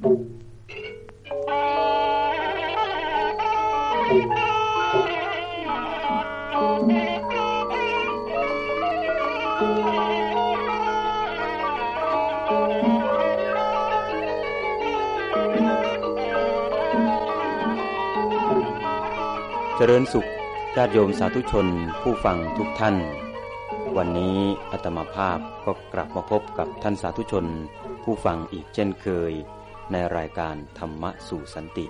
เจริญสุขญาติโยมสาธุชนผู้ฟังทุกท่าน วันนี้อาตมาภาพก็กลับมาพบกับท่านสาธุชน ผู้ฟังอีกเช่นเคย ในรายการธรรมะสู่สันติ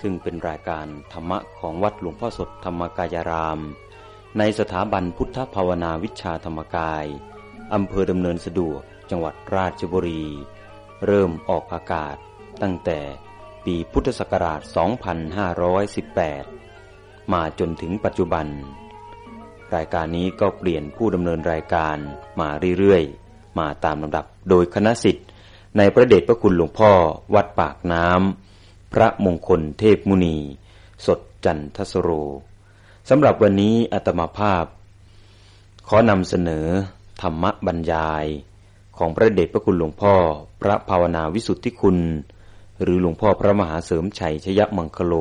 ซึ่งเป็นรายการธรรมะของวัดหลวงพ่อสดธรรมกายราม ในสถาบันพุทธภาวนาวิชาธรรมกาย อำเภอดำเนินสะดวกจังหวัดราชบุรี เริ่มออกอากาศตั้งแต่ปีพุทธศักราช 2518 มาจนถึงปัจจุบัน รายการนี้ก็เปลี่ยนผู้ดำเนินรายการมาเรื่อยๆ มาตามลำดับโดยคณะสิทธิ์ ในพระเดชพระคุณหลวงพ่อวัดปากน้ำ พระมงคลเทพมุนี สดจันทสโรสำหรับวันนี้อาตมาภาพ ขอนำเสนอ ธรรมบรรยาย ของพระเดชพระคุณหลวงพ่อ พระภาวนาวิสุทธิคุณ หรือหลวงพ่อพระมหาเสริมชัยชยมังคโล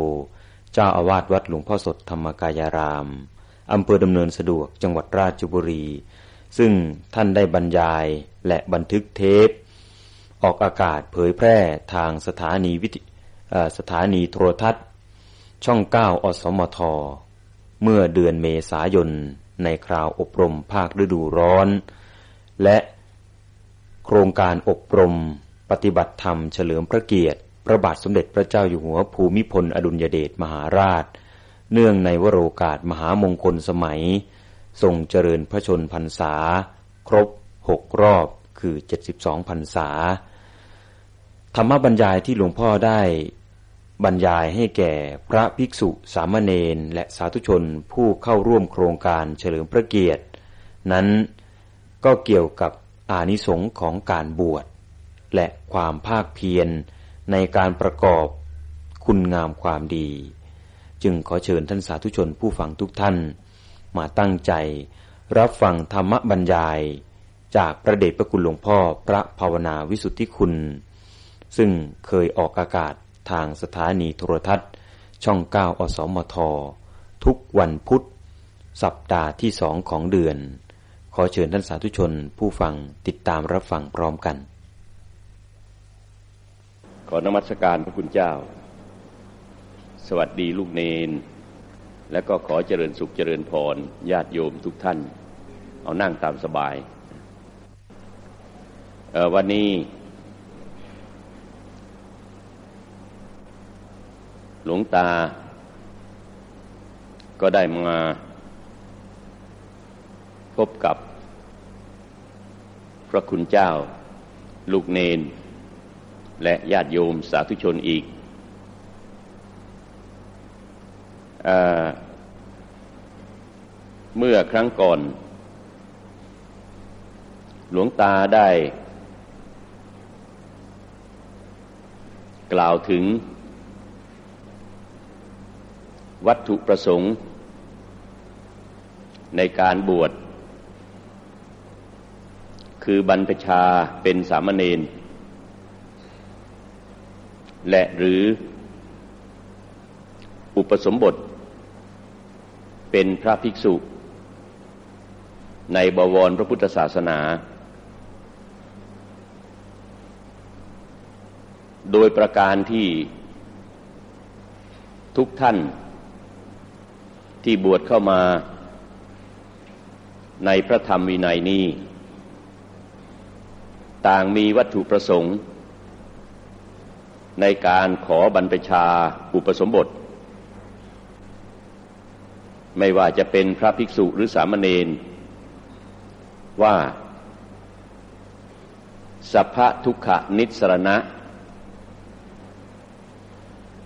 เจ้าอาวาสวัดหลวงพ่อสดธรรมกายารามอำเภอดำเนินสะดวกจังหวัดราชบุรี ซึ่งท่านได้บรรยายและบันทึกเทป ออกอากาศเผยแพร่ทางสถานีวิทสถานีโทรทัศน์ ช่องเก้าอสมท เมื่อเดือนเมษายน ในคราวอบรมภาคฤดูร้อน และโครงการอบรมปฏิบัติธรรมเฉลิมพระเกียรติ พระบาทสมเด็จพระเจ้าอยู่หัวภูมิพลอดุลยเดชมหาราช เนื่องในวโรกาสมหามงคลสมัย ทรงเจริญพระชนพรรษา ครบหกรอบคือ 72พรรษา ธรรมบรรยายที่หลวงพ่อได้ บรรยายให้แก่พระภิกษุสามเณรและสาธุชนผู้เข้าร่วมโครงการเฉลิมพระเกียรติ นั้นก็เกี่ยวกับอานิสงค์ของการบวช และความภาคเพียรในการประกอบคุณงามความดี จึงขอเชิญท่านสาธุชนผู้ฟังทุกท่าน มาตั้งใจรับฟังธรรมบรรยาย จากพระเดชพระคุณหลวงพ่อพระภาวนาวิสุทธิคุณ ซึ่งเคยออกอากาศทางสถานีโทรทัศน์ ช่องเก้าอสมท ทุกวันพุธ สัปดาห์ที่สองของเดือน ขอเชิญท่านสาธุชนผู้ฟังติดตามรับฟังพร้อมกัน ขอนมัสการพระคุณเจ้า สวัสดีลูกเนน และก็ขอเจริญสุขเจริญพรญาติโยมทุกท่าน เอานั่งตามสบายวันนี้ หลวงตา ก็ได้มาพบกับ พระคุณเจ้า ลูกเนน และญาติโยมสาธุชนอีกอเมื่อครั้งก่อน หลวงตาได้ กล่าวถึง วัตถุประสงค์ ในการบวช คือบรรพชาเป็นสามเณรและหรืออุปสมบท เป็นพระภิกษุ ในบวรพระพุทธศาสนา โดยประการที่ทุกท่าน ที่บวชเข้ามาในพระธรรมวินัยนี้ ต่างมีวัตถุประสงค์ ในการขอบรรพชาอุปสมบท ไม่ว่าจะเป็นพระภิกษุหรือสามเณรว่าสัพพทุกขนิสรณะ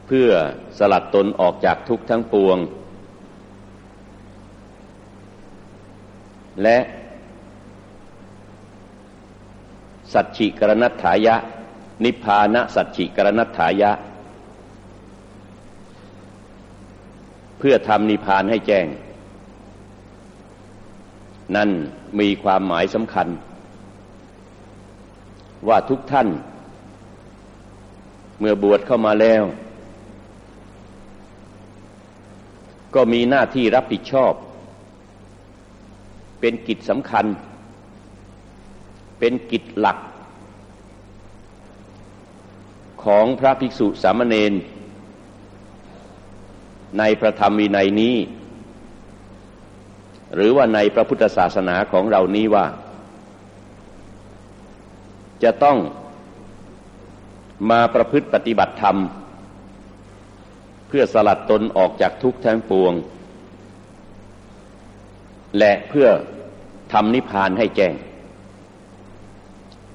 เพื่อสลัดตนออกจากทุกทั้งปวง และสัจฉิกรณัฐายะ นิพพานะสัจฉิกรณัฐายะ เพื่อทำนิพพานให้แจ้ง นั่นมีความหมายสำคัญ ว่าทุกท่าน เมื่อบวชเข้ามาแล้ว ก็มีหน้าที่รับผิดชอบ เป็นกิจสำคัญ เป็นกิจหลัก ของพระภิกษุสามเณรในพระธรรมวินัยนี้ หรือว่าในพระพุทธศาสนาของเรานี้ว่า จะต้องมาประพฤติปฏิบัติธรรม เพื่อสลัดตนออกจากทุกข์ทั้งปวง และเพื่อทำนิพพานให้แจ้ง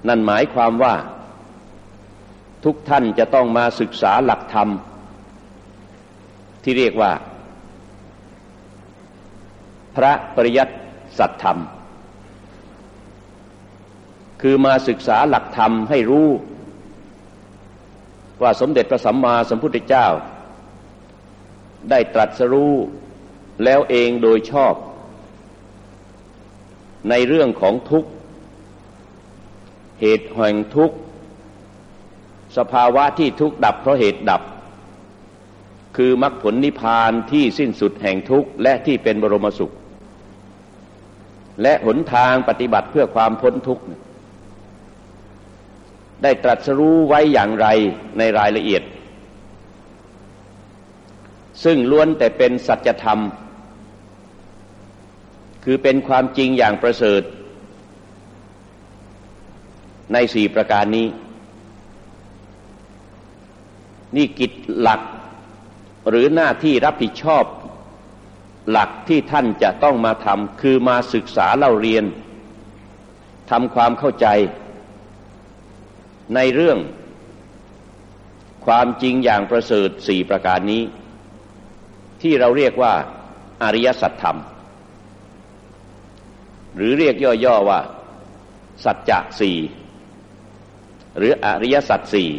นั่นหมายความว่า ทุกท่านจะต้องมาศึกษาหลักธรรม ที่เรียกว่า พระปริยัติสัตธรรม คือมาศึกษาหลักธรรมให้รู้ ว่าสมเด็จพระสัมมาสัมพุทธเจ้า ได้ตรัสรู้แล้วเองโดยชอบ ในเรื่องของทุกข์ เหตุแห่งทุกข์ สภาวะที่ทุกข์ดับเพราะเหตุดับ คือมรรคผลนิพพานที่สิ้นสุดแห่งทุกข์ และที่เป็นบรมสุข และหนทางปฏิบัติเพื่อความพ้นทุกข์ ได้ตรัสรู้ไว้อย่างไรในรายละเอียด ซึ่งล้วนแต่เป็นสัจธรรม คือเป็นความจริงอย่างประเสริฐ ในสี่ประการนี้ นี่กิจหลักหรือหน้าที่รับผิดชอบหลักที่ท่านจะต้องมาทำคือมาศึกษาเล่าเรียนทำความเข้าใจ ในเรื่อง ความจริงอย่างประเสริฐสี่ประการนี้ ที่เราเรียกว่าอริยสัจธรรม หรือเรียกย่อๆว่า สัจจะสี่หรืออริยสัจสี่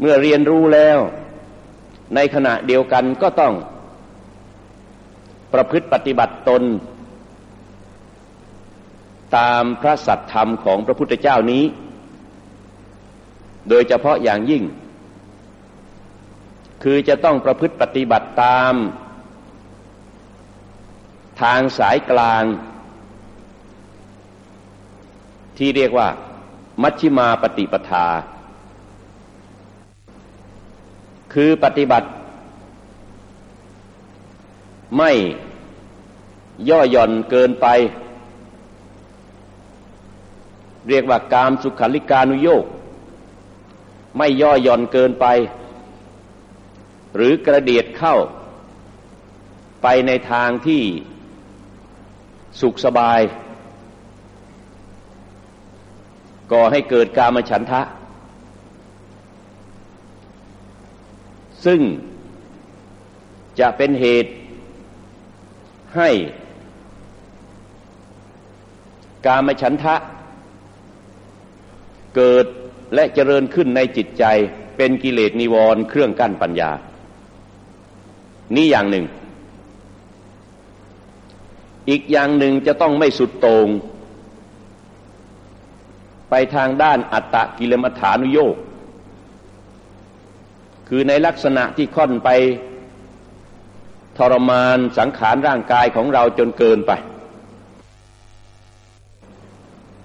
เมื่อเรียนรู้แล้ว ในขณะเดียวกันก็ต้อง ประพฤติปฏิบัติตน ตามพระสัตธรรมของพระพุทธเจ้านี้ โดยเฉพาะอย่างยิ่ง คือจะต้องประพฤติปฏิบัติตาม ทางสายกลาง ที่เรียกว่า มัชฌิมาปฏิปทา คือปฏิบัติ ไม่ย่อหย่อนเกินไป เรียกว่ากามสุขาริการุโยกไม่ย่อหย่อนเกินไป หรือกระเดียดเข้าไปในทางที่ สุขสบาย ก่อให้เกิดกามฉันทะ ซึ่งจะเป็นเหตุให้ กามฉันทะ เกิดและเจริญขึ้นในจิตใจเป็นกิเลสนิวรณ์เครื่องกั้นปัญญา นี่อย่างหนึ่ง อีกอย่างหนึ่งจะต้องไม่สุดโตง่งไปทางด้านอัตตะกิลมัฐานุโยกคือในลักษณะที่ค่อนไปทรมานสังขารร่างกายของเราจนเกินไป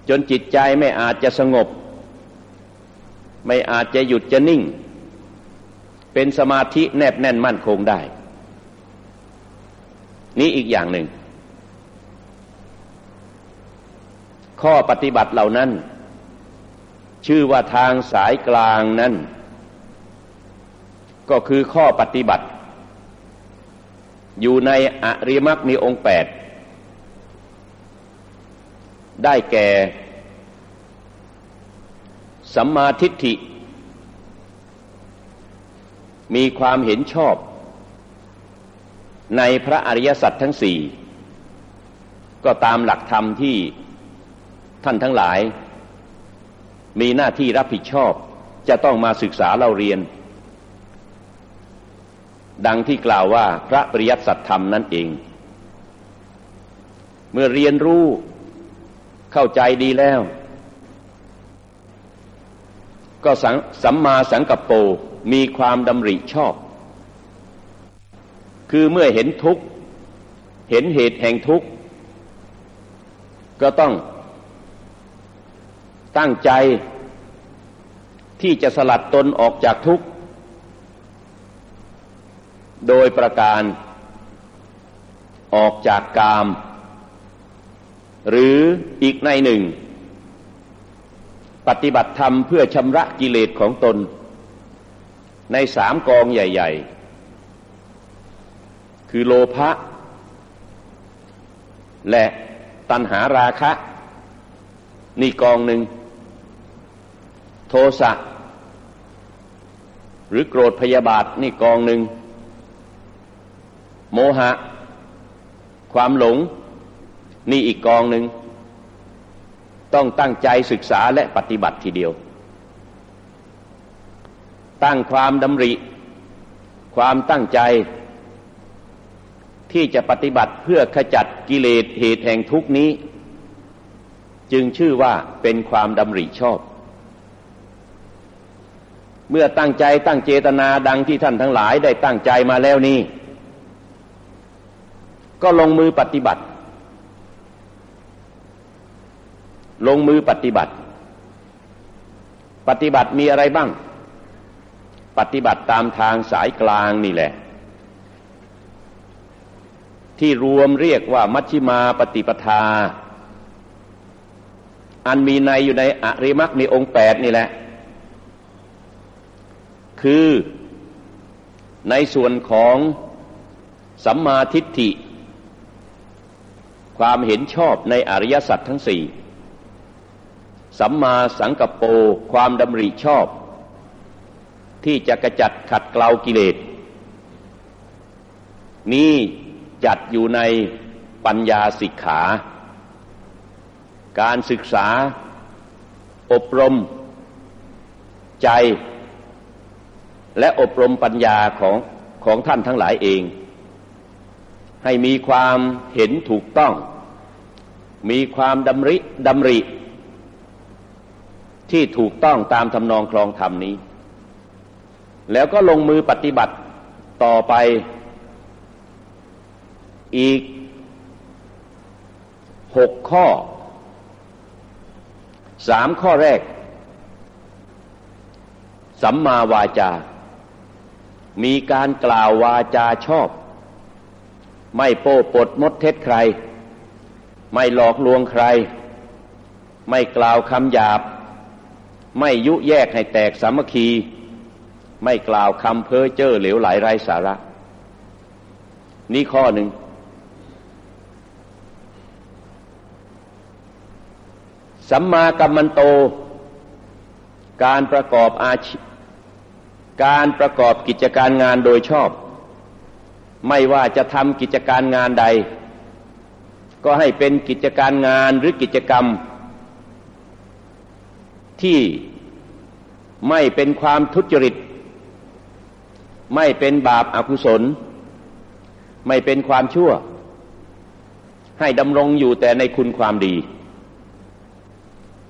จนจิตใจไม่อาจจะสงบ ไม่อาจจะหยุดจะนิ่ง เป็นสมาธิแนบแน่นมั่นคงได้ นี้อีกอย่างหนึ่ง ข้อปฏิบัติเหล่านั้น ชื่อว่าทางสายกลางนั้น ก็คือข้อปฏิบัติ อยู่ในอริมรรคมีองค์แปดได้แก่ สัมมาทิฏฐิ มีความเห็นชอบ ในพระอริยสัจทั้งสี่ก็ตามหลักธรรมที่ ท่านทั้งหลาย มีหน้าที่รับผิดชอบจะต้องมาศึกษาเล่าเรียน ดังที่กล่าวว่าพระปริยัติสัจธรรมนั่นเอง เมื่อเรียนรู้เข้าใจดีแล้ว ก็สัมมาสังกัปโปมีความดำริชอบ คือเมื่อเห็นทุกข์ เห็นเหตุแห่งทุกข์ ก็ต้อง ตั้งใจที่จะสลัดตนออกจากทุกข์ โดยประการออกจากกาม หรืออีกในหนึ่ง ปฏิบัติธรรมเพื่อชำระกิเลสของตน ในสามกองใหญ่ ๆ คือโลภะและตัณหาราคะ นี่กองหนึ่ง โทสะหรือโกรธพยาบาทนี่กองหนึ่ง โมหะ ความหลง นี่อีกกองหนึ่ง ต้องตั้งใจศึกษาและปฏิบัติทีเดียว ตั้งความดำริ ความตั้งใจ ที่จะปฏิบัติเพื่อขจัดกิเลสเหตุแห่งทุกนี้ จึงชื่อว่าเป็นความดำริชอบ เมื่อตั้งใจตั้งเจตนาดังที่ท่านทั้งหลายได้ตั้งใจมาแล้วนี้ ก็ลงมือปฏิบัติ ลงมือปฏิบัติ ปฏิบัติมีอะไรบ้าง ปฏิบัติตามทางสายกลางนี่แหละ ที่รวมเรียกว่ามัชฌิมาปฏิปทา อันมีในอยู่ในอริมักในองค์แปดนี่แหละ คือในส่วนของสัมมาทิฏฐิ ความเห็นชอบในอริยสัจทั้งสี่สัมมาสังกปโปความดำริชอบ ที่จะกระจัดขัดเกลากิเลส นี้จัดอยู่ในปัญญาสิกขา การศึกษา อบรม ใจ และอบรมปัญญาของของท่านทั้งหลายเอง ให้มีความเห็นถูกต้อง มีความดำริดำริ ที่ถูกต้องตามทำนองครองธรรมนี้ แล้วก็ลงมือปฏิบัติต่อไปอีกหกข้อสามข้อแรก สัมมาวาจา มีการกล่าววาจาชอบ ไม่โป้ปดมดเท็จใคร ไม่หลอกลวงใคร ไม่กล่าวคำหยาบ ไม่ยุแยกให้แตกสามัคคี ไม่กล่าวคำเพ้อเจ้อเหลวไหลไร้สาระ นี่ข้อหนึ่ง สัมมากัมมันโต การประกอบอาชี การประกอบกิจการงานโดยชอบ ไม่ว่าจะทำกิจการงานใด ก็ให้เป็นกิจการงานหรือกิจกรรม ที่ไม่เป็นความทุจริต ไม่เป็นบาปอากุศล ไม่เป็นความชั่ว ให้ดำรงอยู่แต่ในคุณความดี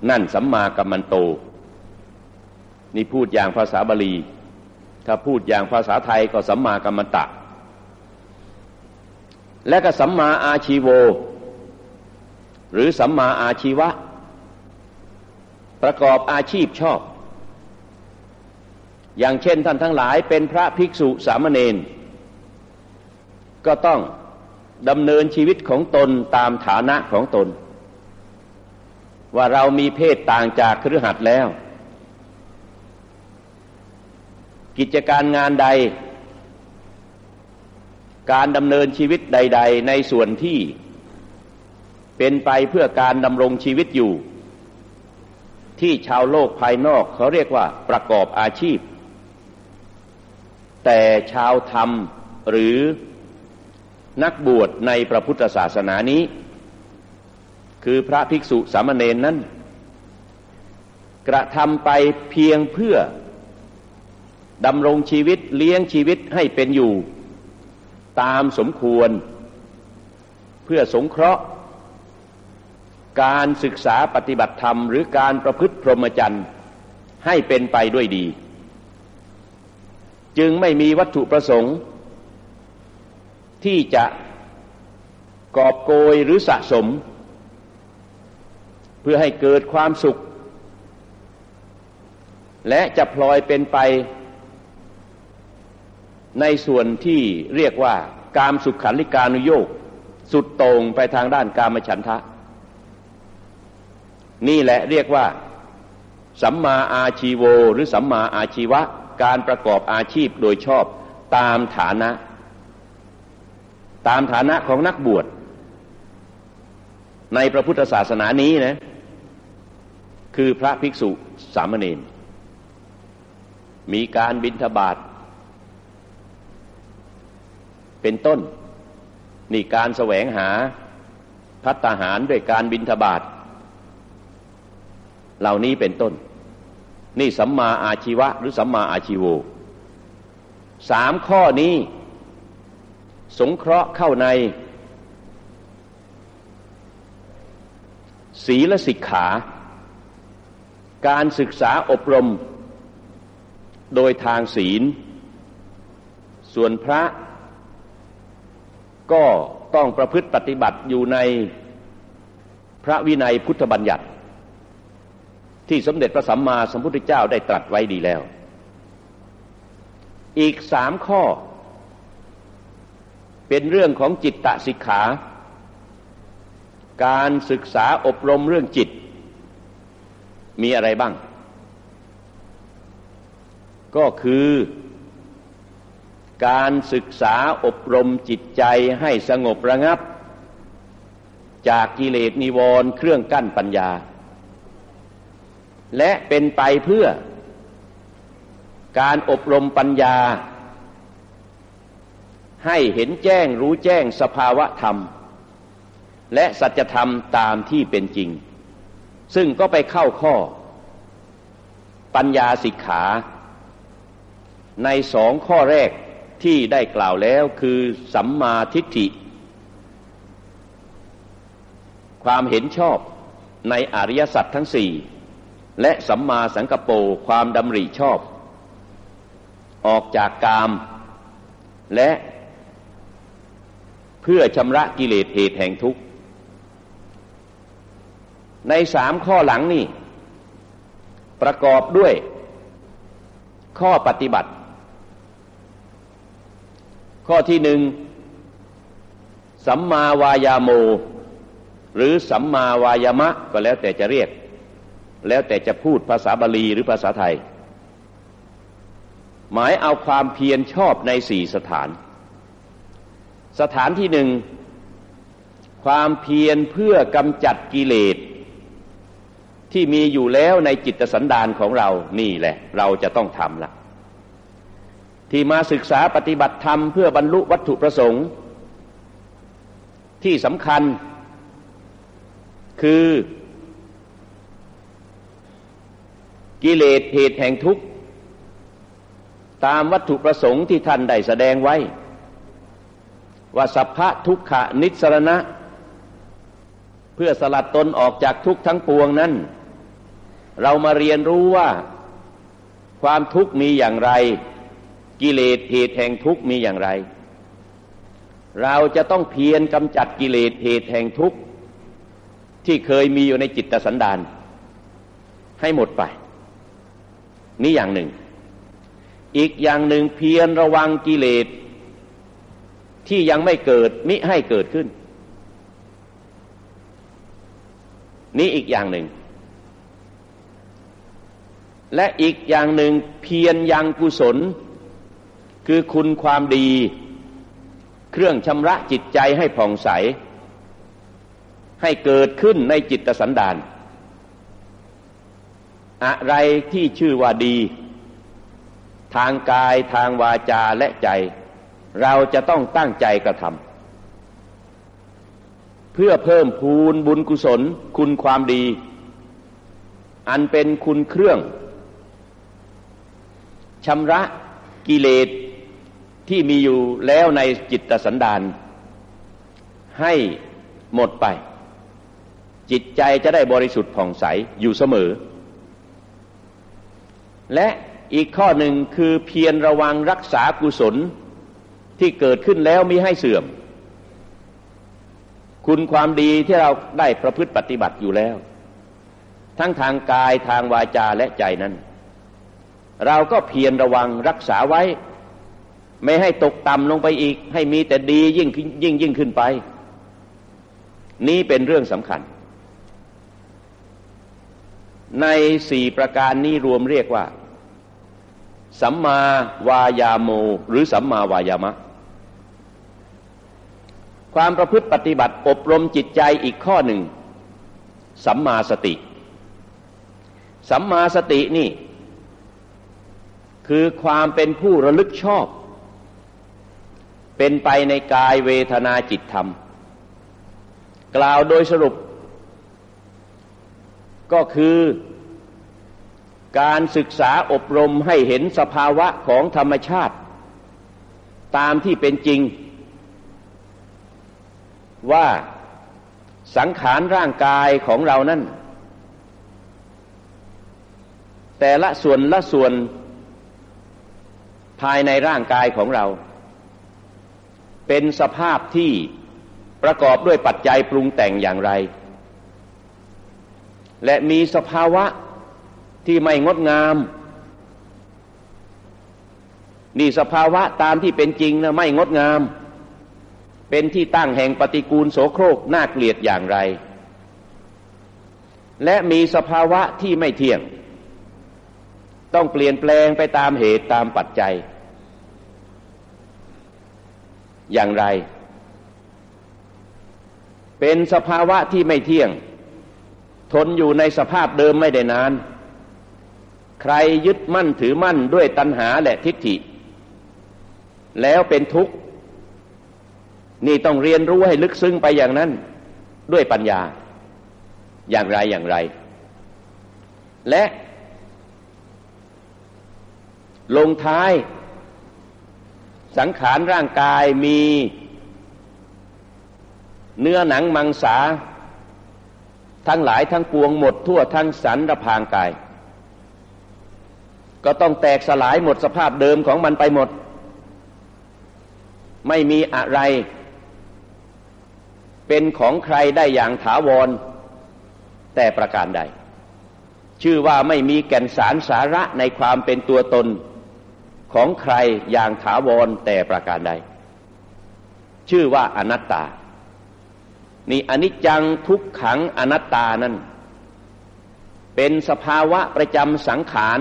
นั่นสัมมากัมมันโต นี่พูดอย่างภาษาบาลี ถ้าพูดอย่างภาษาไทยก็สัมมากัมมันตะ และก็สัมมาอาชีโว หรือสัมมาอาชีวะ ประกอบอาชีพชอบ อย่างเช่นท่านทั้งหลายเป็นพระภิกษุสามเณรก็ต้องดำเนินชีวิตของตนตามฐานะของตน ว่าเรามีเพศต่างจากครือขัดแล้ว กิจการงานใด การดำเนินชีวิตใด ๆ ในส่วนที่เป็นไปเพื่อการดำรงชีวิตอยู่ ที่ชาวโลกภายนอกเขาเรียกว่าประกอบอาชีพ แต่ชาวธรรมหรือนักบวชในพระพุทธศาสนานี้ คือพระภิกษุสามเณรนั้น กระทำไปเพียงเพื่อ ดำรงชีวิตเลี้ยงชีวิตให้เป็นอยู่ ตามสมควร เพื่อสงเคราะห์ การศึกษาปฏิบัติธรรม หรือการประพฤติพรหมจรรย์ให้เป็นไปด้วยดี จึงไม่มีวัตถุประสงค์ ที่จะกอบโกยหรือสะสม เพื่อให้เกิดความสุข และจะพลอยเป็นไป ในส่วนที่เรียกว่ากามสุขขันลิกานุโยกสุดต่งไปทางด้านกามฉันทะ นี่แหละเรียกว่าสัมมาอาชีโวหรือสัมมาอาชีวะ การประกอบอาชีพโดยชอบตามฐานะ ตามฐานะของนักบวช ในพระพุทธศาสนานี้นะคือพระภิกษุสามเณรมีการบิณฑบาต เป็นต้น นี่การแสวงหาพัตหารด้วยการบินทบาทเหล่านี้เป็นต้น นี่สัมมาอาชีวะหรือสัมมาอาชีโวสามข้อนี้ สงเคราะห์เข้าใน ศีลสิกขา การศึกษาอบรม โดยทางศีล ส่วนพระ ก็ต้องประพฤติปฏิบัติอยู่ในพระวินัยพุทธบัญญัติ ที่สมเด็จพระสัมมาสัมพุทธเจ้าได้ตรัสไว้ดีแล้ว อีกสามข้อ เป็นเรื่องของจิตตสิกขา การศึกษาอบรมเรื่องจิต มีอะไรบ้าง ก็คือ การศึกษาอบรมจิตใจให้สงบระงับ จากกิเลสนิวรณ์เครื่องกั้นปัญญา และเป็นไปเพื่อ การอบรมปัญญา ให้เห็นแจ้งรู้แจ้งสภาวะธรรม และสัจธรรมตามที่เป็นจริง ซึ่งก็ไปเข้าข้อ ปัญญาสิกขา ในสองข้อแรก ที่ได้กล่าวแล้วคือสัมมาทิฏฐิ ความเห็นชอบในอริยสัจทั้งสี่และสัมมาสังกปรความดำริชอบ ออกจากกาม และเพื่อชำระกิเลสเหตุแห่งทุกข์ ในสามข้อหลังนี่ ประกอบด้วยข้อปฏิบัติ ข้อที่หนึ่งสัมมาวายาโม หรือสัมมาวายามะก็แล้วแต่จะเรียก แล้วแต่จะพูดภาษาบาลีหรือภาษาไทย หมายเอาความเพียรชอบในสี่สถาน สถานที่หนึ่งความเพียรเพื่อกำจัดกิเลสที่มีอยู่แล้วในจิตสันดานของเรานี่แหละ เราจะต้องทำละ ที่มาศึกษาปฏิบัติธรรมเพื่อบรรลุวัตถุประสงค์ ที่สำคัญ คือกิเลสเหตุแห่งทุกข์ ตามวัตถุประสงค์ที่ท่านได้แสดงไว้ ว่าสัพพะทุกขะนิสรณะ เพื่อสลัดตนออกจากทุกข์ทั้งปวงนั้น เรามาเรียนรู้ว่า ความทุกข์มีอย่างไร กิเลสเหตุแห่งทุกข์มีอย่างไร เราจะต้องเพียรกำจัดกิเลสเหตุแห่งทุกข์ที่เคยมีอยู่ในจิตสันดาน ให้หมดไป นี่อย่างหนึ่ง อีกอย่างหนึ่งเพียรระวังกิเลสที่ยังไม่เกิดมิให้เกิดขึ้น นี่อีกอย่างหนึ่ง และอีกอย่างหนึ่งเพียรยังกุศล คือคุณความดี เครื่องชำระจิตใจให้ผ่องใส ให้เกิดขึ้นในจิตสันดาน อะไรที่ชื่อว่าดี ทางกายทางวาจาและใจ เราจะต้องตั้งใจกระทำเพื่อเพิ่มพูนบุญกุศล คุณความดี อันเป็นคุณเครื่องชำระกิเลส ที่มีอยู่แล้วในจิตสันดานให้หมดไป จิตใจจะได้บริสุทธิ์ผ่องใสอยู่เสมอ และอีกข้อหนึ่งคือเพียรระวังรักษากุศลที่เกิดขึ้นแล้วมิให้เสื่อม คุณความดีที่เราได้ประพฤติปฏิบัติอยู่แล้ว ทั้งทางกายทางวาจาและใจนั้น เราก็เพียรระวังรักษาไว้ ไม่ให้ตกต่ำลงไปอีก ให้มีแต่ดียิ่งยิ่งยิ่งขึ้นไป นี้เป็นเรื่องสำคัญ ในสี่ประการนี้รวมเรียกว่า สัมมาวายาโม หรือสัมมาวายามะ ความประพฤติปฏิบัติอบรมจิตใจอีกข้อหนึ่ง สัมมาสติ สัมมาสตินี่คือความเป็นผู้ระลึกชอบ เป็นไปในกายเวทนาจิตธรรม กล่าวโดยสรุป ก็คือการศึกษาอบรมให้เห็นสภาวะของธรรมชาติ ตามที่เป็นจริง ว่าสังขารร่างกายของเรานั้นแต่ละส่วนละส่วนภายในร่างกายของเรา เป็นสภาพที่ประกอบด้วยปัจจัยปรุงแต่งอย่างไร และมีสภาวะที่ไม่งดงาม นี่สภาวะตามที่เป็นจริงนะไม่งดงาม เป็นที่ตั้งแห่งปฏิกูลโสโครกน่าเกลียดอย่างไร และมีสภาวะที่ไม่เที่ยง ต้องเปลี่ยนแปลงไปตามเหตุตามปัจจัย อย่างไร เป็นสภาวะที่ไม่เที่ยง ทนอยู่ในสภาพเดิมไม่ได้นาน ใครยึดมั่นถือมั่นด้วยตัณหาและทิฏฐิ แล้วเป็นทุกข์ นี่ต้องเรียนรู้ให้ลึกซึ้งไปอย่างนั้นด้วยปัญญาอย่างไรอย่างไร และลงท้าย สังขารร่างกายมีเนื้อหนังมังสา ทั้งหลายทั้งปวงหมดทั่วทั้งสันระพางกาย ก็ต้องแตกสลายหมดสภาพเดิมของมันไปหมด ไม่มีอะไร เป็นของใครได้อย่างถาวร แต่ประการใด ชื่อว่าไม่มีแก่นสารสาระในความเป็นตัวตน ของใครอย่างถาวรแต่ประการใด ชื่อว่าอนัตตา นี่อนิจจังทุกขังอนัตตานั้น เป็นสภาวะประจำสังขาร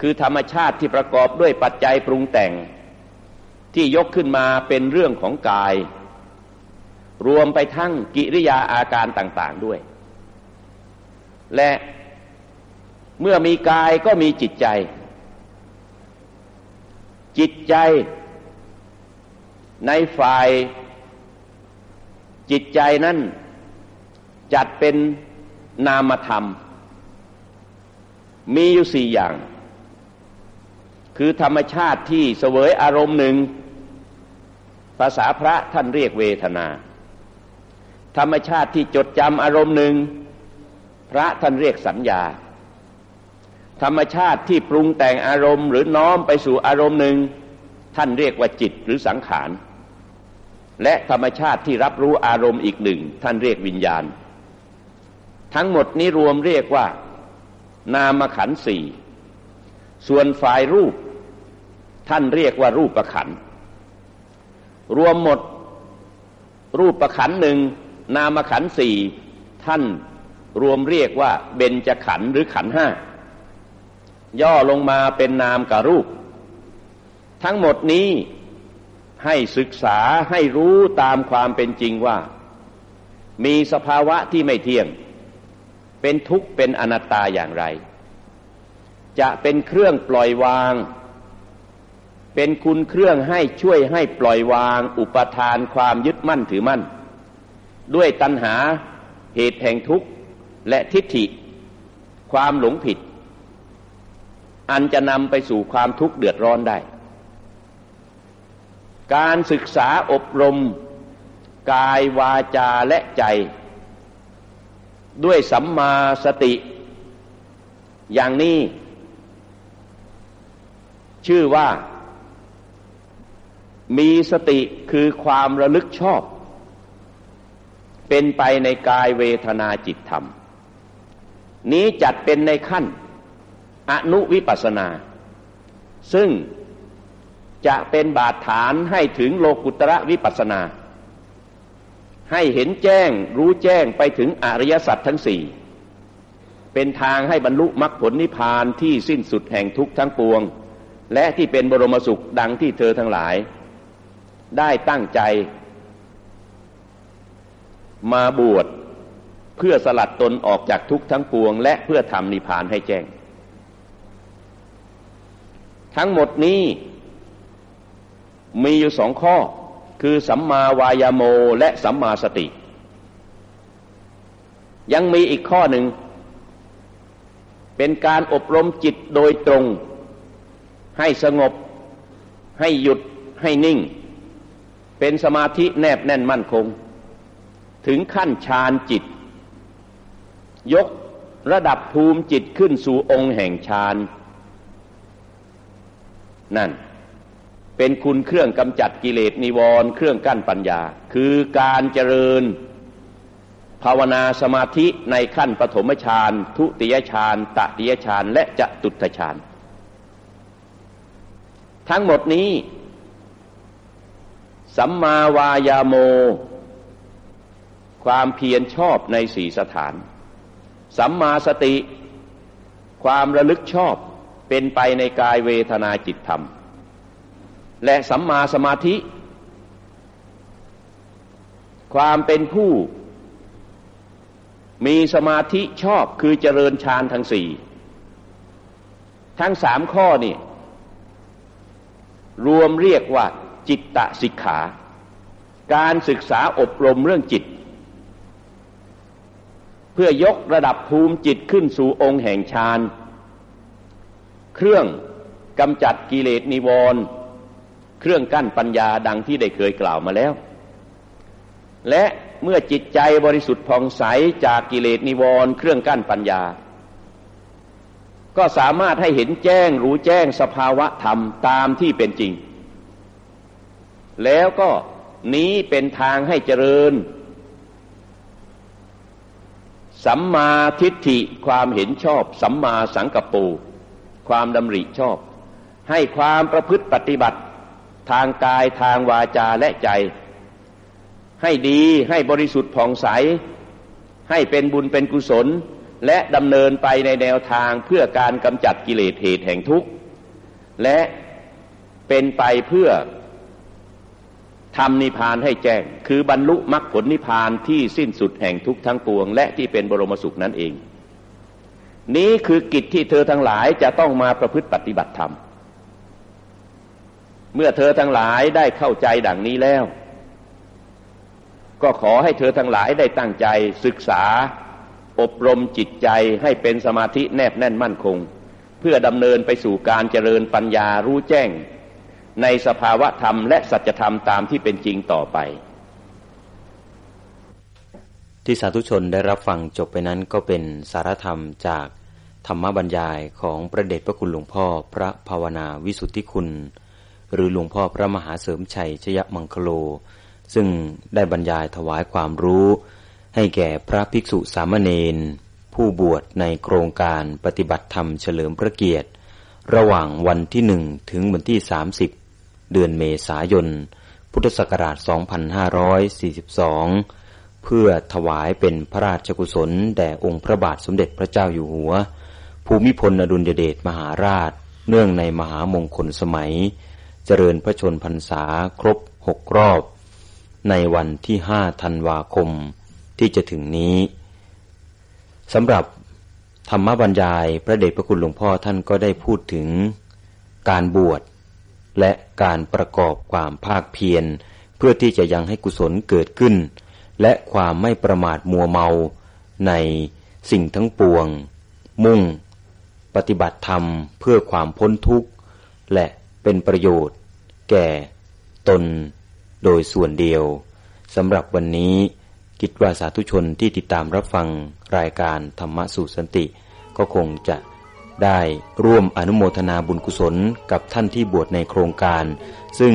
คือธรรมชาติที่ประกอบด้วยปัจจัยปรุงแต่ง ที่ยกขึ้นมาเป็นเรื่องของกาย รวมไปทั้งกิริยาอาการต่างๆด้วย และเมื่อมีกายก็มีจิตใจ จิตใจในฝ่ายจิตใจนั้นจัดเป็นนามธรรม มีอยู่สี่อย่าง คือธรรมชาติที่เสวยอารมณ์หนึ่ง ภาษาพระท่านเรียกเวทนา ธรรมชาติที่จดจำอารมณ์หนึ่ง พระท่านเรียกสัญญา ธรรมชาติที่ปรุงแต่งอารมณ์ หรือน้อมไปสู่อารมณ์หนึ่ง ท่านเรียกว่าจิตหรือสังขาร และธรรมชาติที่รับรู้อารมณ์อีกหนึ่ง ท่านเรียกวิญญาณ ทั้งหมดนี้รวมเรียกว่า นามขันสี่ส่วนฝ่ายรูป ท่านเรียกว่ารูปประขัน รวมหมดรูปประขันหนึ่งนามขันสี่ท่านรวมเรียกว่าเบญจขันหรือขันห้า ย่อลงมาเป็นนามกับรูป ทั้งหมดนี้ให้ศึกษาให้รู้ตามความเป็นจริงว่า มีสภาวะที่ไม่เที่ยง เป็นทุกข์เป็นอนัตตาอย่างไร จะเป็นเครื่องปล่อยวาง เป็นคุณเครื่องให้ช่วยให้ปล่อยวาง อุปทานความยึดมั่นถือมั่น ด้วยตัณหาเหตุแห่งทุกข์และทิฏฐิ ความหลงผิด อันจะนำไปสู่ความทุกข์เดือดร้อนได้ การศึกษาอบรม กายวาจาและใจ ด้วยสัมมาสติ อย่างนี้ ชื่อว่า มีสติคือความระลึกชอบ เป็นไปในกายเวทนาจิตธรรม นี้จัดเป็นในขั้น อนุวิปัสนา ซึ่งจะเป็นบาดฐานให้ถึงโลกุตระวิปัสนา ให้เห็นแจ้งรู้แจ้งไปถึงอริยสัจทั้งสี่เป็นทางให้บรรลุมรรคผลนิพพานที่สิ้นสุดแห่งทุกข์ทั้งปวง และที่เป็นบรมสุขดังที่เธอทั้งหลาย ได้ตั้งใจ มาบวชเพื่อสลัดตนออกจากทุกข์ทั้งปวง และเพื่อทำนิพพานให้แจ้ง ทั้งหมดนี้มีอยู่สองข้อ คือสัมมาวายาโมและสัมมาสติ ยังมีอีกข้อหนึ่ง เป็นการอบรมจิตโดยตรง ให้สงบ ให้หยุดให้นิ่ง เป็นสมาธิแนบแน่นมั่นคง ถึงขั้นฌานจิต ยกระดับภูมิจิตขึ้นสู่องค์แห่งฌาน นั่น เป็นคุณเครื่องกำจัดกิเลสนิวรณ์เครื่องกั้นปัญญา คือการเจริญ ภาวนาสมาธิในขั้นปฐมฌานทุติยฌานตติยฌานและจะตุตฌานทั้งหมดนี้ สัมมาวายาโม ความเพียรชอบในสีสถาน สัมมาสติ ความระลึกชอบ เป็นไปในกายเวทนาจิตธรรม และสัมมาสมาธิ ความเป็นผู้ มีสมาธิชอบคือเจริญฌานทั้งสี่ทั้งสามข้อนี่รวมเรียกว่าจิตตสิกขา การศึกษาอบรมเรื่องจิต เพื่อยกระดับภูมิจิตขึ้นสู่องค์แห่งฌาน เครื่องกำจัดกิเลสนิวรณ์เครื่องกั้นปัญญาดังที่ได้เคยกล่าวมาแล้ว และเมื่อจิตใจบริสุทธิ์ผ่องใสจากกิเลสนิวรณ์เครื่องกั้นปัญญา ก็สามารถให้เห็นแจ้งรู้แจ้งสภาวะธรรมตามที่เป็นจริง แล้วก็นี้เป็นทางให้เจริญ สัมมาทิฏฐิความเห็นชอบ สัมมาสังกปู ความดำริชอบ ให้ความประพฤติปฏิบัติ ทางกายทางวาจาและใจ ให้ดีให้บริสุทธิ์ผ่องใส ให้เป็นบุญเป็นกุศล และดำเนินไปในแนวทางเพื่อการกำจัดกิเลสเหตุแห่งทุกข์ และเป็นไปเพื่อทำนิพพานให้แจ้ง คือบรรลุมรรคผลนิพพานที่สิ้นสุดแห่งทุกทั้งปวง และที่เป็นบรมสุขนั่นเอง นี้คือกิจที่เธอทั้งหลายจะต้องมาประพฤติปฏิบัติธรรม เมื่อเธอทั้งหลายได้เข้าใจดังนี้แล้ว ก็ขอให้เธอทั้งหลายได้ตั้งใจศึกษา อบรมจิตใจให้เป็นสมาธิแนบแน่นมั่นคง เพื่อดำเนินไปสู่การเจริญปัญญารู้แจ้ง ในสภาวะธรรมและสัจธรรมตามที่เป็นจริงต่อไป ที่สาธุชนได้รับฟังจบไปนั้นก็เป็นสารธรรมจากธรรมบรรยายของพระเดชพระคุณหลวงพ่อพระภาวนาวิสุทธิคุณ หรือหลวงพ่อพระมหาเสริมชัยชยมังคโล ซึ่งได้บรรยายถวายความรู้ ให้แก่พระภิกษุสามเณรผู้บวชในโครงการปฏิบัติธรรมเฉลิมพระเกียรติ ระหว่างวันที่หนึ่งถึงวันที่ 30 เดือนเมษายน พุทธศักราช 2542 เพื่อถวายเป็นพระราชกุศล แด่องค์พระบาทสมเด็จพระเจ้าอยู่หัว ภูมิพลอดุลยเดชมหาราช เนื่องในมหามงคลสมัย เจริญพระชนพรรษาครบหกรอบ ในวันที่ห้าธันวาคมที่จะถึงนี้สำหรับธรรมบรรยายพระเดชพระคุณหลวงพ่อท่านก็ได้พูดถึงการบวชและการประกอบความภาคเพียร เพื่อที่จะยังให้กุศลเกิดขึ้น และความไม่ประมาทมัวเมาในสิ่งทั้งปวง มุ่ง ปฏิบัติธรรมเพื่อความพ้นทุกข์ และเป็นประโยชน์ แก่ ตน โดยส่วนเดียวสำหรับวันนี้กิจวาสาธุชนที่ติดตามรับฟังรายการธรรมะสู่สันติ ก็คงจะได้ร่วมอนุโมทนาบุญกุศลกับท่านที่บวชในโครงการ ซึ่ง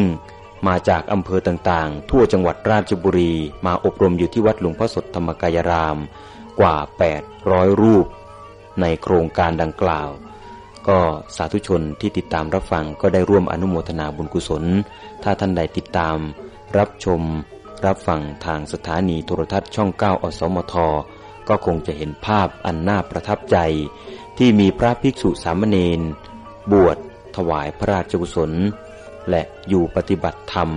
มาจากอำเภอต่างๆ ทั่วจังหวัดราชบุรีมาอบรมอยู่ที่วัดหลวงพ่อสดธรรมกายราม กว่า 800 รูป ในโครงการดังกล่าว ก็สาธุชนที่ติดตามรับฟังก็ได้ร่วมอนุโมทนาบุญกุศล ถ้าท่านใดติดตาม รับชม รับฟังทางสถานีโทรทัศน์ช่อง 9 อสมท ก็คงจะเห็นภาพอันน่าประทับใจ ที่มีพระภิกษุสามเณรบวชถวายพระราชกุศล และอยู่ปฏิบัติธรรม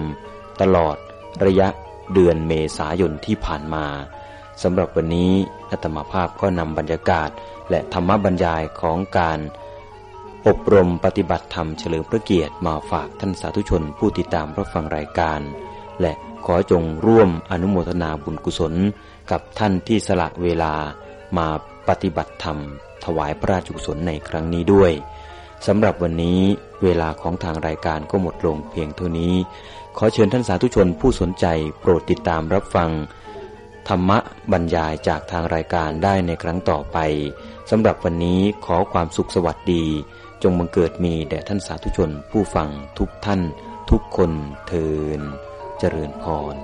ตลอดระยะเดือนเมษายนที่ผ่านมาสำหรับวันนี้อาตมาภาพก็นำบรรยากาศ และธรรมบรรยายของการ อบรมปฏิบัติธรรมเฉลิมพระเกียรติมาฝากท่านสาธุชนผู้ติดตามรับฟังรายการ และขอจงร่วมอนุโมทนาบุญกุศล กับท่านที่สละเวลามาปฏิบัติธรรม ถวายพระราชกุศลในครั้งนี้ด้วยสำหรับวันนี้ เวลาของทางรายการก็หมดลงเพียงเท่านี้ ขอเชิญท่านสาธุชนผู้สนใจโปรดติดตามรับฟัง ธรรมะบรรยายจากทางรายการได้ในครั้งต่อไปสำหรับวันนี้ขอความสุขสวัสดี จงบังเกิดมีแด่ท่านสาธุชนผู้ฟังทุกท่านทุกคนเทินเจริญพร